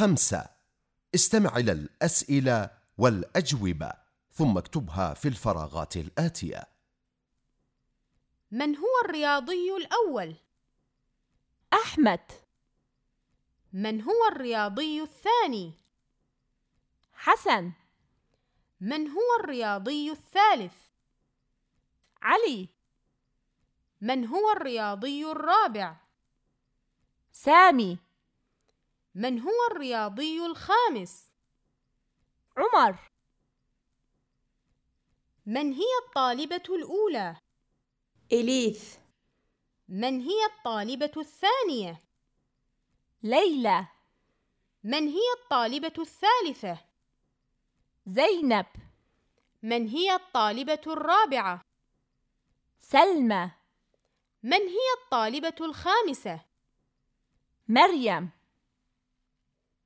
خمسة استمع إلى الأسئلة والأجوبة ثم اكتبها في الفراغات الآتية من هو الرياضي الأول؟ أحمد من هو الرياضي الثاني؟ حسن من هو الرياضي الثالث؟ علي من هو الرياضي الرابع؟ سامي من هو الرياضي الخامس؟ عمر من هي الطالبة الأولى؟ إليث من هي الطالبة الثانية؟ ليلى من هي الطالبة الثالثة؟ زينب من هي الطالبة الرابعة؟ سلمى من هي الطالبة الخامسة؟ مريم